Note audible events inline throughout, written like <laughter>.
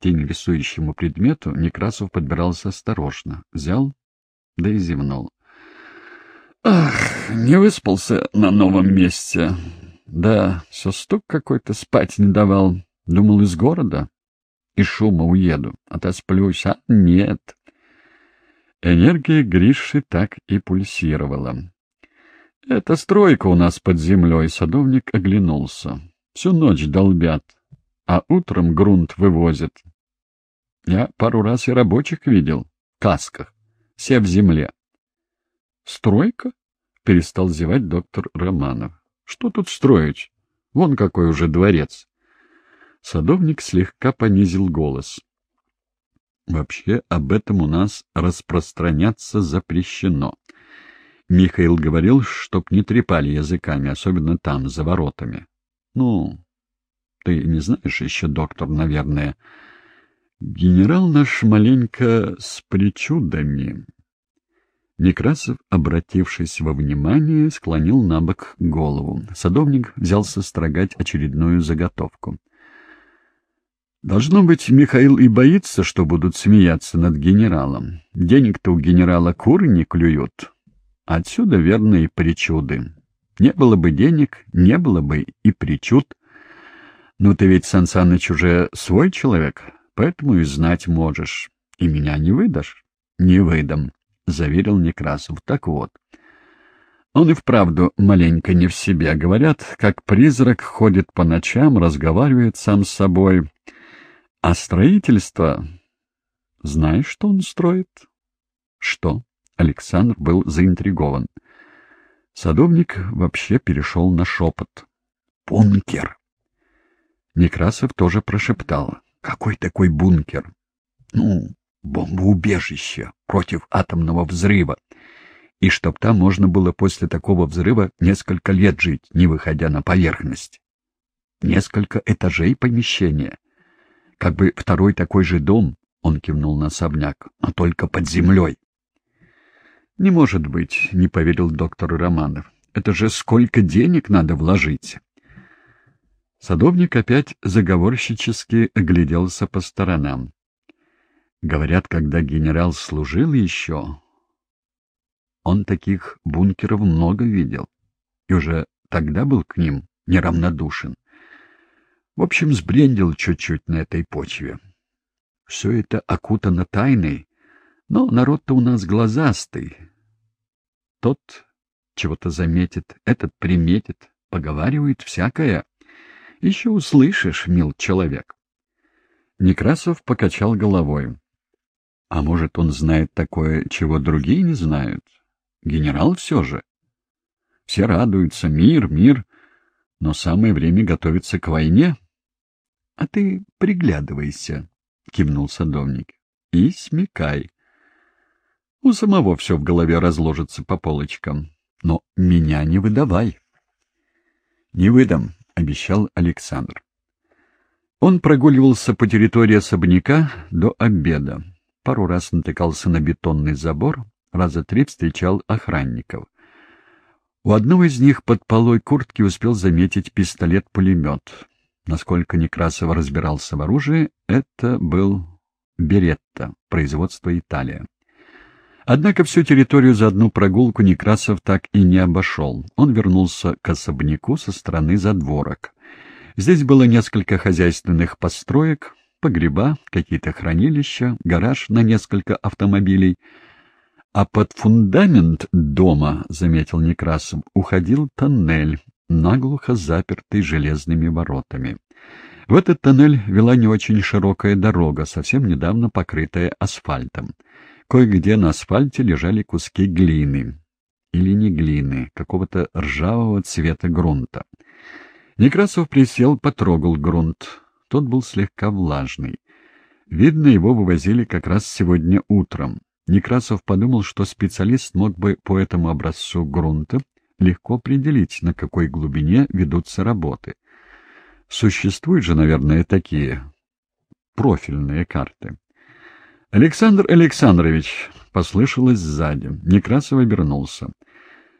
тень рисующему предмету, Некрасов подбирался осторожно. Взял, да и зевнул. «Ах, не выспался на новом месте. Да, все стук какой-то, спать не давал. Думал, из города, из шума уеду, отосплюсь, а нет». Энергия Гриши так и пульсировала. «Это стройка у нас под землей», — садовник оглянулся. «Всю ночь долбят, а утром грунт вывозят. Я пару раз и рабочих видел, в касках, все в земле». «Стройка?» — перестал зевать доктор Романов. «Что тут строить? Вон какой уже дворец». Садовник слегка понизил голос. «Вообще об этом у нас распространяться запрещено». Михаил говорил, чтоб не трепали языками, особенно там, за воротами. Ну, ты не знаешь еще, доктор, наверное. Генерал наш маленько с причудами. Некрасов, обратившись во внимание, склонил на бок голову. Садовник взялся строгать очередную заготовку. Должно быть, Михаил и боится, что будут смеяться над генералом. Денег-то у генерала куры не клюют. Отсюда верные причуды. Не было бы денег, не было бы и причуд. Ну, ты ведь, Сан Саныч, уже свой человек, поэтому и знать можешь. И меня не выдашь? Не выдам, — заверил Некрасов. Так вот. Он и вправду маленько не в себе. Говорят, как призрак ходит по ночам, разговаривает сам с собой. А строительство... Знаешь, что он строит? Что? Александр был заинтригован. Садовник вообще перешел на шепот. «Бункер!» Некрасов тоже прошептал. «Какой такой бункер?» «Ну, бомбоубежище против атомного взрыва. И чтоб там можно было после такого взрыва несколько лет жить, не выходя на поверхность. Несколько этажей помещения. Как бы второй такой же дом, он кивнул на особняк, но только под землей. «Не может быть», — не поверил доктор Романов. «Это же сколько денег надо вложить!» Садовник опять заговорщически огляделся по сторонам. Говорят, когда генерал служил еще, он таких бункеров много видел, и уже тогда был к ним неравнодушен. В общем, сбрендил чуть-чуть на этой почве. Все это окутано тайной, но народ-то у нас глазастый. Тот чего-то заметит, этот приметит, поговаривает всякое. Еще услышишь, мил человек. Некрасов покачал головой. А может, он знает такое, чего другие не знают? Генерал все же. Все радуются, мир, мир, но самое время готовиться к войне. — А ты приглядывайся, — кивнул садовник, — и смекай. У самого все в голове разложится по полочкам. Но меня не выдавай. — Не выдам, — обещал Александр. Он прогуливался по территории особняка до обеда. Пару раз натыкался на бетонный забор, раза три встречал охранников. У одного из них под полой куртки успел заметить пистолет-пулемет. Насколько Некрасов разбирался в оружии, это был Беретта, производство Италия. Однако всю территорию за одну прогулку Некрасов так и не обошел. Он вернулся к особняку со стороны задворок. Здесь было несколько хозяйственных построек, погреба, какие-то хранилища, гараж на несколько автомобилей. А под фундамент дома, — заметил Некрасов, — уходил тоннель, наглухо запертый железными воротами. В этот тоннель вела не очень широкая дорога, совсем недавно покрытая асфальтом. Кое-где на асфальте лежали куски глины. Или не глины, какого-то ржавого цвета грунта. Некрасов присел, потрогал грунт. Тот был слегка влажный. Видно, его вывозили как раз сегодня утром. Некрасов подумал, что специалист мог бы по этому образцу грунта легко определить, на какой глубине ведутся работы. Существуют же, наверное, такие профильные карты. «Александр Александрович!» — послышалось сзади. Некрасов обернулся.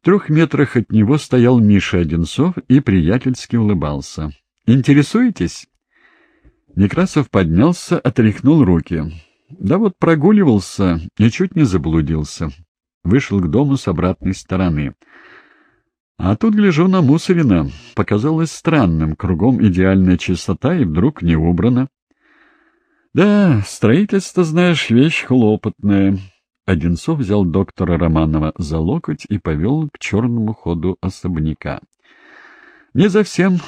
В трех метрах от него стоял Миша Одинцов и приятельски улыбался. «Интересуетесь?» Некрасов поднялся, отряхнул руки. Да вот прогуливался и чуть не заблудился. Вышел к дому с обратной стороны. А тут гляжу на Мусорина. Показалось странным, кругом идеальная чистота, и вдруг не убрано. Да, строительство, знаешь, вещь хлопотная. Одинцов взял доктора Романова за локоть и повел к черному ходу особняка. Не за всем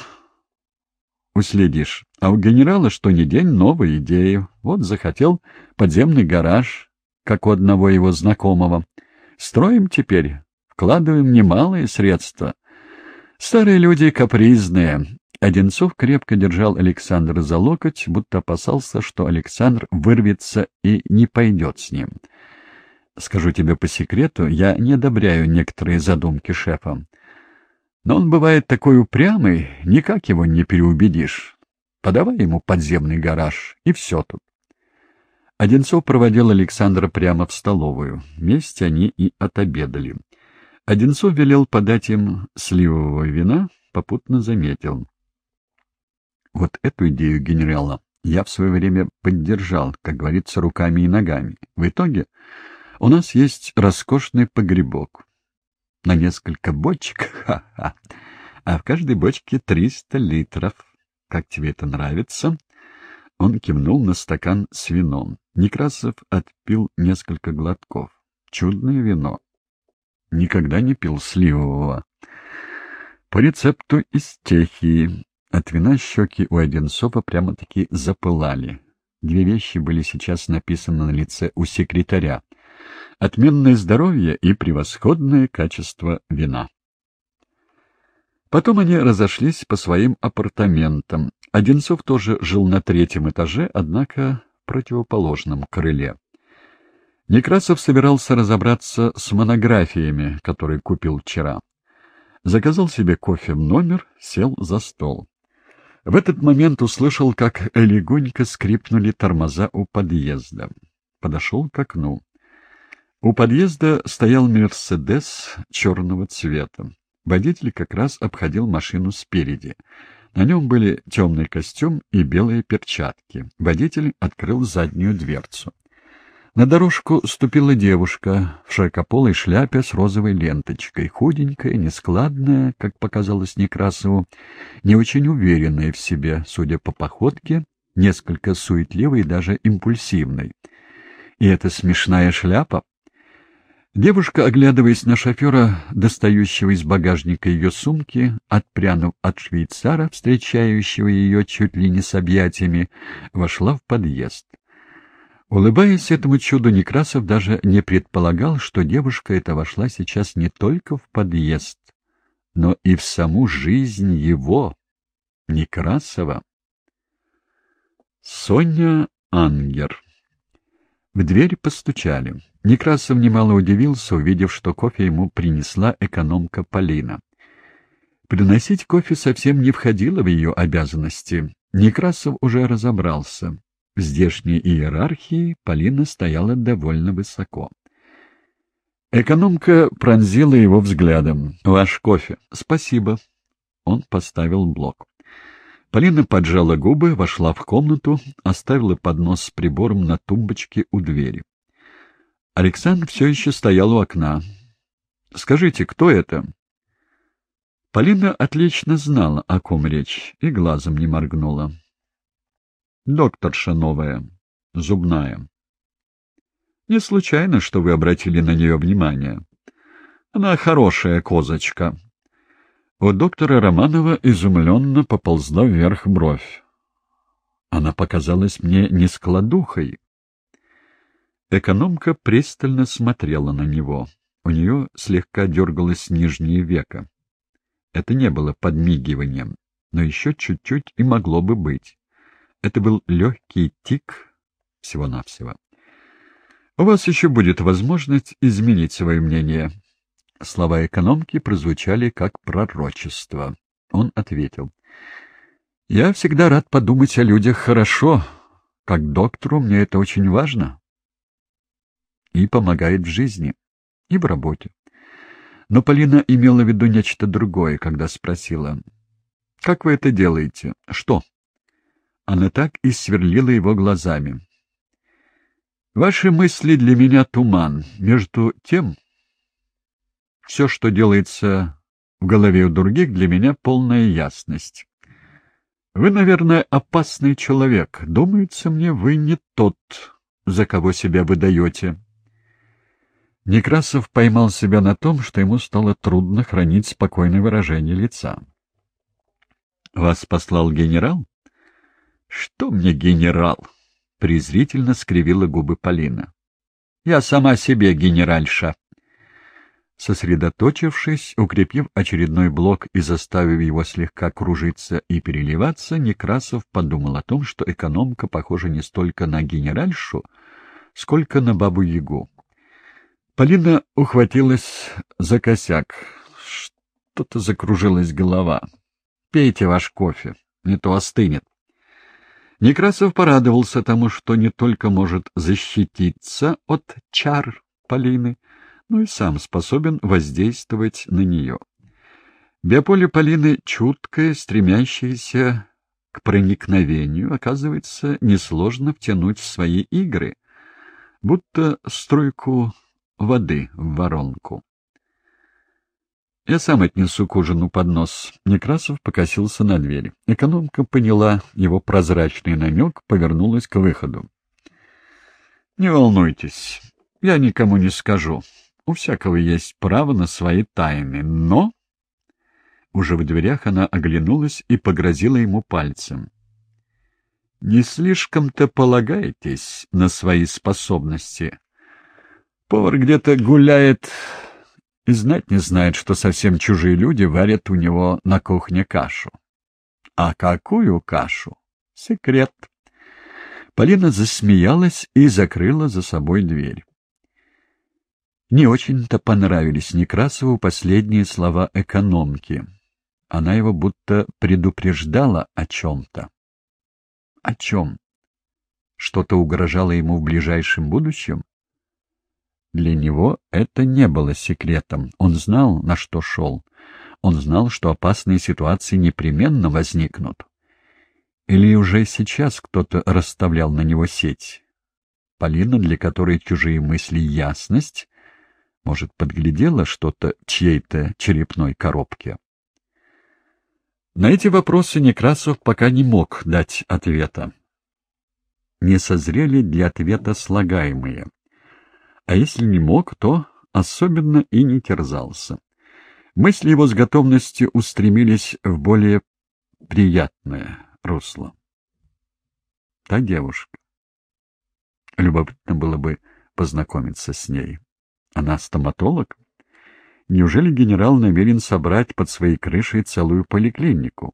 уследишь. А у генерала что ни день новая идея. Вот захотел подземный гараж, как у одного его знакомого. Строим теперь, вкладываем немалые средства. Старые люди капризные. Одинцов крепко держал Александра за локоть, будто опасался, что Александр вырвется и не пойдет с ним. Скажу тебе по секрету, я не одобряю некоторые задумки шефа. Но он бывает такой упрямый, никак его не переубедишь. Подавай ему подземный гараж, и все тут. Одинцов проводил Александра прямо в столовую. Вместе они и отобедали. Одинцов велел подать им сливового вина, попутно заметил. Вот эту идею генерала я в свое время поддержал, как говорится, руками и ногами. В итоге у нас есть роскошный погребок на несколько бочек, <laughs> ха-ха, а в каждой бочке триста литров. Как тебе это нравится?» Он кивнул на стакан с вином. Некрасов отпил несколько глотков. Чудное вино. Никогда не пил сливового. По рецепту из Чехии. От вина щеки у Одинцова прямо-таки запылали. Две вещи были сейчас написаны на лице у секретаря отменное здоровье и превосходное качество вина. Потом они разошлись по своим апартаментам. Одинцов тоже жил на третьем этаже, однако в противоположном крыле. Некрасов собирался разобраться с монографиями, которые купил вчера. Заказал себе кофе в номер, сел за стол. В этот момент услышал, как легонько скрипнули тормоза у подъезда. Подошел к окну. У подъезда стоял «Мерседес» черного цвета. Водитель как раз обходил машину спереди. На нем были темный костюм и белые перчатки. Водитель открыл заднюю дверцу. На дорожку ступила девушка в широкополой шляпе с розовой ленточкой, худенькая, нескладная, как показалось Некрасову, не очень уверенная в себе, судя по походке, несколько суетливой и даже импульсивной. И эта смешная шляпа Девушка, оглядываясь на шофера, достающего из багажника ее сумки, отпрянув от швейцара, встречающего ее чуть ли не с объятиями, вошла в подъезд. Улыбаясь этому чуду, Некрасов даже не предполагал, что девушка эта вошла сейчас не только в подъезд, но и в саму жизнь его, Некрасова. Соня Ангер В дверь постучали. Некрасов немало удивился, увидев, что кофе ему принесла экономка Полина. Приносить кофе совсем не входило в ее обязанности. Некрасов уже разобрался. В здешней иерархии Полина стояла довольно высоко. Экономка пронзила его взглядом. «Ваш кофе». «Спасибо». Он поставил блок. Полина поджала губы, вошла в комнату, оставила поднос с прибором на тумбочке у двери. Александр все еще стоял у окна. «Скажите, кто это?» Полина отлично знала, о ком речь, и глазом не моргнула. «Докторша новая, зубная. Не случайно, что вы обратили на нее внимание. Она хорошая козочка». У доктора Романова изумленно поползла вверх бровь. Она показалась мне не складухой, Экономка пристально смотрела на него. У нее слегка дергалось нижнее веко. Это не было подмигиванием, но еще чуть-чуть и могло бы быть. Это был легкий тик всего-навсего. «У вас еще будет возможность изменить свое мнение». Слова экономки прозвучали как пророчество. Он ответил. «Я всегда рад подумать о людях хорошо. Как доктору мне это очень важно и помогает в жизни, и в работе. Но Полина имела в виду нечто другое, когда спросила, «Как вы это делаете? Что?» Она так и сверлила его глазами. «Ваши мысли для меня туман. Между тем, все, что делается в голове у других, для меня полная ясность. Вы, наверное, опасный человек. Думается мне, вы не тот, за кого себя выдаете». Некрасов поймал себя на том, что ему стало трудно хранить спокойное выражение лица. «Вас послал генерал?» «Что мне генерал?» — презрительно скривила губы Полина. «Я сама себе генеральша». Сосредоточившись, укрепив очередной блок и заставив его слегка кружиться и переливаться, Некрасов подумал о том, что экономка похожа не столько на генеральшу, сколько на бабу-ягу. Полина ухватилась за косяк. Что-то закружилась голова. «Пейте ваш кофе, не то остынет». Некрасов порадовался тому, что не только может защититься от чар Полины, но и сам способен воздействовать на нее. Биополе Полины чуткое, стремящееся к проникновению, оказывается, несложно втянуть в свои игры, будто струйку воды в воронку. «Я сам отнесу к ужину поднос». Некрасов покосился на дверь. Экономка поняла его прозрачный намек, повернулась к выходу. «Не волнуйтесь, я никому не скажу. У всякого есть право на свои тайны, но...» Уже в дверях она оглянулась и погрозила ему пальцем. «Не слишком-то полагаетесь на свои способности, Повар где-то гуляет и знать не знает, что совсем чужие люди варят у него на кухне кашу. А какую кашу? Секрет. Полина засмеялась и закрыла за собой дверь. Не очень-то понравились Некрасову последние слова экономки. Она его будто предупреждала о чем-то. О чем? Что-то угрожало ему в ближайшем будущем? Для него это не было секретом. Он знал, на что шел. Он знал, что опасные ситуации непременно возникнут. Или уже сейчас кто-то расставлял на него сеть? Полина, для которой чужие мысли — ясность, может, подглядела что-то чьей-то черепной коробке? На эти вопросы Некрасов пока не мог дать ответа. Не созрели для ответа слагаемые а если не мог, то особенно и не терзался. Мысли его с готовностью устремились в более приятное русло. Та девушка. Любопытно было бы познакомиться с ней. Она стоматолог? Неужели генерал намерен собрать под своей крышей целую поликлинику?